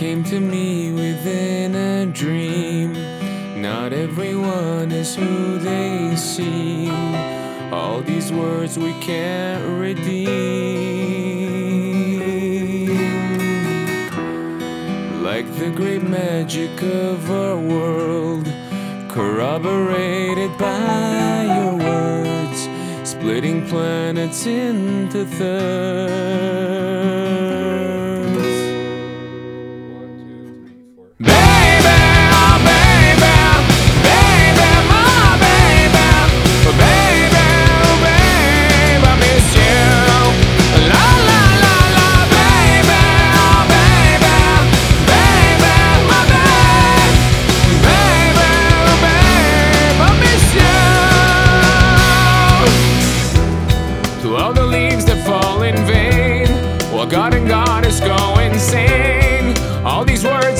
came to me within a dream. Not everyone is who they seem. All these words we can't redeem. Like the great magic of our world, corroborated by your words, splitting planets into thirds. all the leaves that fall in vain. While God and God is go insane, all these words.